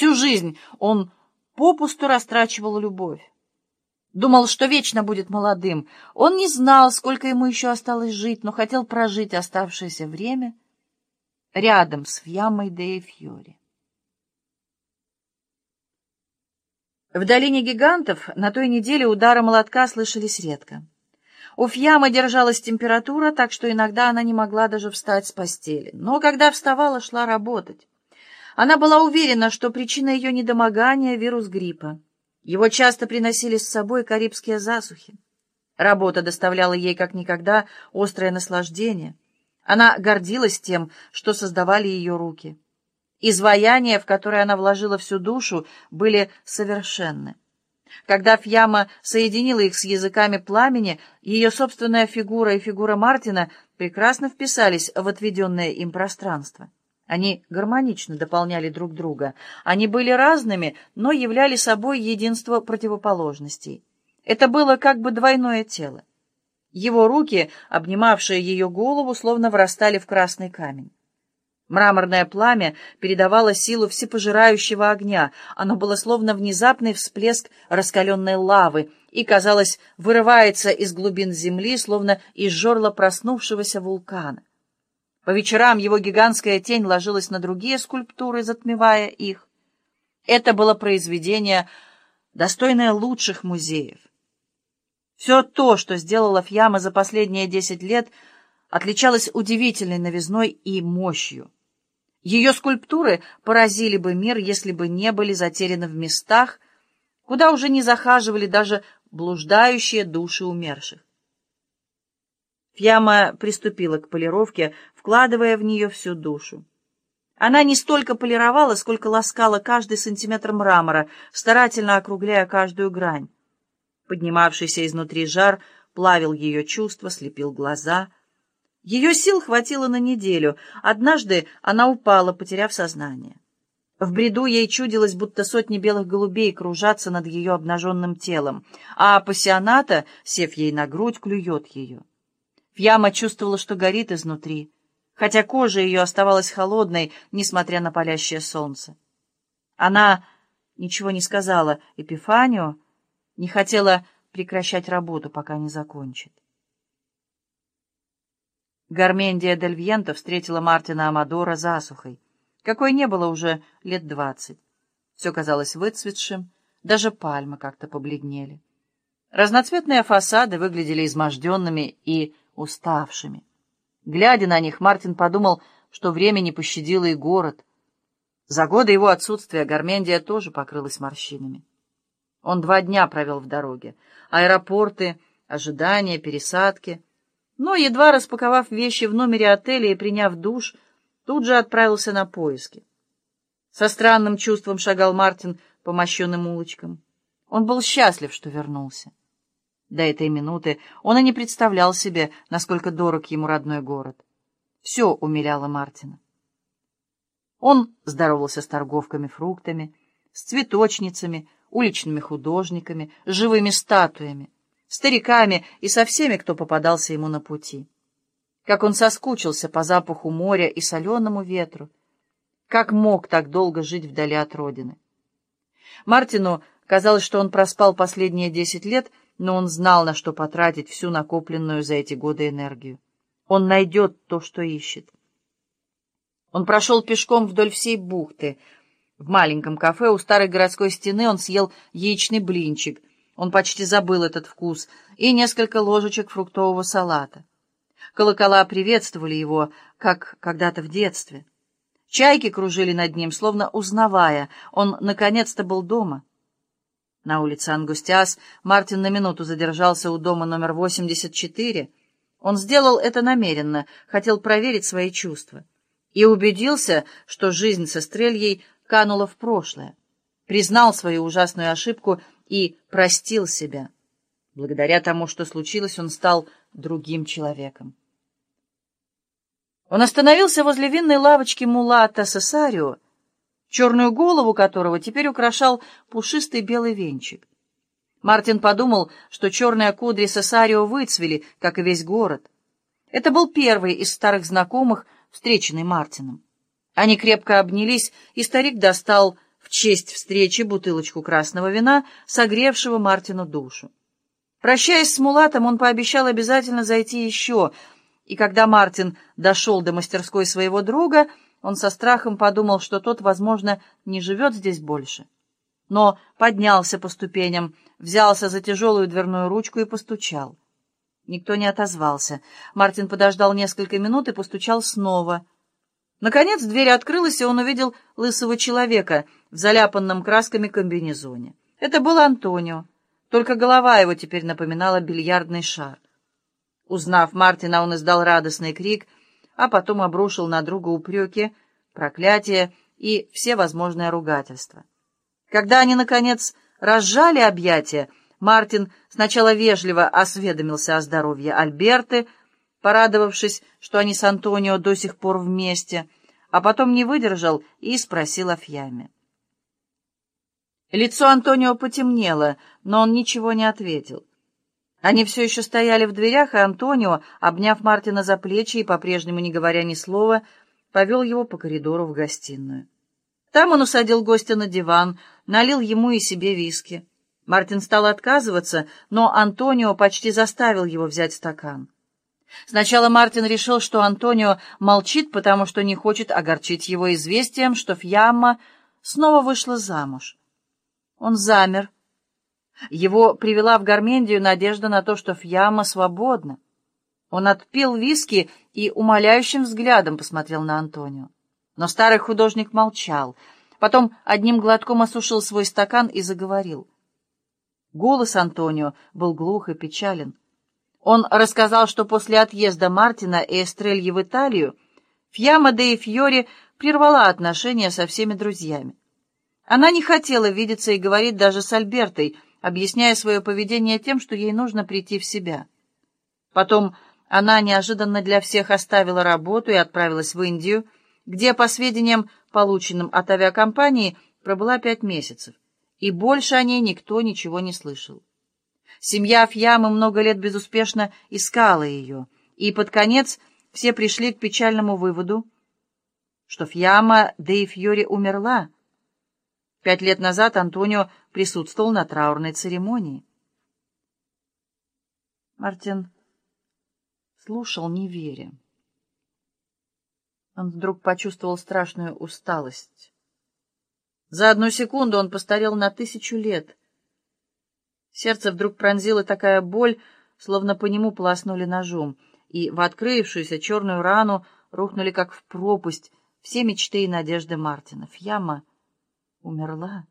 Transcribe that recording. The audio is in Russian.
Всю жизнь он попусту растрачивал любовь. Думал, что вечно будет молодым. Он не знал, сколько ему еще осталось жить, но хотел прожить оставшееся время рядом с Фьямой де Фьори. В долине гигантов на той неделе удары молотка слышались редко. У Фьямы держалась температура, так что иногда она не могла даже встать с постели. Но когда вставала, шла работать. Она была уверена, что причина ее недомогания — вирус гриппа. Его часто приносили с собой карибские засухи. Работа доставляла ей как никогда острое наслаждение. Она гордилась тем, что создавали ее руки. Изваяния, в которые она вложила всю душу, были совершенны. Когда Фьяма соединила их с языками пламени, ее собственная фигура и фигура Мартина прекрасно вписались в отведенное им пространство. Они гармонично дополняли друг друга. Они были разными, но являли собой единство противоположностей. Это было как бы двойное тело. Его руки, обнимавшие ее голову, словно врастали в красный камень. Мраморное пламя передавало силу всепожирающего огня. Оно было словно внезапный всплеск раскаленной лавы и, казалось, вырывается из глубин земли, словно из жерла проснувшегося вулкана. По вечерам его гигантская тень ложилась на другие скульптуры, затмевая их. Это было произведение, достойное лучших музеев. Все то, что сделала Фьяма за последние десять лет, отличалось удивительной новизной и мощью. Ее скульптуры поразили бы мир, если бы не были затеряны в местах, куда уже не захаживали даже блуждающие души умерших. Фьяма приступила к полировке, вкладывая в нее всю душу. Она не столько полировала, сколько ласкала каждый сантиметр мрамора, старательно округляя каждую грань. Поднимавшийся изнутри жар плавил ее чувства, слепил глаза. Ее сил хватило на неделю. Однажды она упала, потеряв сознание. В бреду ей чудилось, будто сотни белых голубей кружатся над ее обнаженным телом, а пассионата, сев ей на грудь, клюет ее. Фьяма чувствовала, что горит изнутри, хотя кожа ее оставалась холодной, несмотря на палящее солнце. Она ничего не сказала Эпифанию, не хотела прекращать работу, пока не закончит. Гармендия Дель Вьенто встретила Мартина Амадора засухой, какой не было уже лет двадцать. Все казалось выцветшим, даже пальмы как-то побледнели. Разноцветные фасады выглядели изможденными и уставшими. Глядя на них, Мартин подумал, что время не пощадило и город. За годы его отсутствия Гармендия тоже покрылась морщинами. Он два дня провел в дороге. Аэропорты, ожидания, пересадки. Но, едва распаковав вещи в номере отеля и приняв душ, тут же отправился на поиски. Со странным чувством шагал Мартин по мощенным улочкам. Он был счастлив, что вернулся. До этой минуты он и не представлял себе, насколько дорог ему родной город. Все умиляло Мартина. Он здоровался с торговками фруктами, с цветочницами, уличными художниками, живыми статуями, стариками и со всеми, кто попадался ему на пути. Как он соскучился по запаху моря и соленому ветру, как мог так долго жить вдали от родины. Мартину казалось, что он проспал последние десять лет, но он знал, на что потратить всю накопленную за эти годы энергию. Он найдет то, что ищет. Он прошел пешком вдоль всей бухты. В маленьком кафе у старой городской стены он съел яичный блинчик. Он почти забыл этот вкус. И несколько ложечек фруктового салата. Колокола приветствовали его, как когда-то в детстве. Чайки кружили над ним, словно узнавая. Он наконец-то был дома. На улице Ангустиас Мартин на минуту задержался у дома номер 84. Он сделал это намеренно, хотел проверить свои чувства. И убедился, что жизнь со стрельей канула в прошлое. Признал свою ужасную ошибку и простил себя. Благодаря тому, что случилось, он стал другим человеком. Он остановился возле винной лавочки Мулата Сесарио, черную голову которого теперь украшал пушистый белый венчик. Мартин подумал, что черные кудри Сесарио выцвели, как и весь город. Это был первый из старых знакомых, встреченный Мартином. Они крепко обнялись, и старик достал в честь встречи бутылочку красного вина, согревшего Мартину душу. Прощаясь с Мулатом, он пообещал обязательно зайти еще, и когда Мартин дошел до мастерской своего друга, он со страхом подумал, что тот, возможно, не живет здесь больше. Но поднялся по ступеням, взялся за тяжелую дверную ручку и постучал. Никто не отозвался. Мартин подождал несколько минут и постучал снова. Наконец дверь открылась, и он увидел лысого человека в заляпанном красками комбинезоне. Это был Антонио, только голова его теперь напоминала бильярдный шар. Узнав Мартина, он издал радостный крик, а потом обрушил на друга упреки, проклятия и все возможные ругательства. Когда они, наконец, разжали объятия, Мартин сначала вежливо осведомился о здоровье Альберты, порадовавшись, что они с Антонио до сих пор вместе, а потом не выдержал и спросил о Фьяме. Лицо Антонио потемнело, но он ничего не ответил. Они все еще стояли в дверях, и Антонио, обняв Мартина за плечи и по-прежнему не говоря ни слова, повел его по коридору в гостиную. Там он усадил гостя на диван, налил ему и себе виски. Мартин стал отказываться, но Антонио почти заставил его взять стакан. Сначала Мартин решил, что Антонио молчит, потому что не хочет огорчить его известием, что Фьямма снова вышла замуж. Он замер. Его привела в Гармендию надежда на то, что Фьямма свободна. Он отпил виски и умоляющим взглядом посмотрел на Антонио. Но старый художник молчал. Потом одним глотком осушил свой стакан и заговорил. Голос Антонио был глух и печален. Он рассказал, что после отъезда Мартина и Эстрельи в Италию Фьяма де Фьори прервала отношения со всеми друзьями. Она не хотела видеться и говорить даже с Альбертой, объясняя свое поведение тем, что ей нужно прийти в себя. Потом она неожиданно для всех оставила работу и отправилась в Индию, где, по сведениям, полученным от авиакомпании, пробыла пять месяцев, и больше о ней никто ничего не слышал. Семья Фьямы много лет безуспешно искала ее, и под конец все пришли к печальному выводу, что Фьяма де Фьори умерла. Пять лет назад Антонио присутствовал на траурной церемонии. Мартин слушал, не веря. Он вдруг почувствовал страшную усталость. За одну секунду он постарел на тысячу лет — Сердце вдруг пронзила такая боль, словно по нему полоснули ножом, и в открывшуюся черную рану рухнули, как в пропасть, все мечты и надежды Мартина. Фьяма умерла.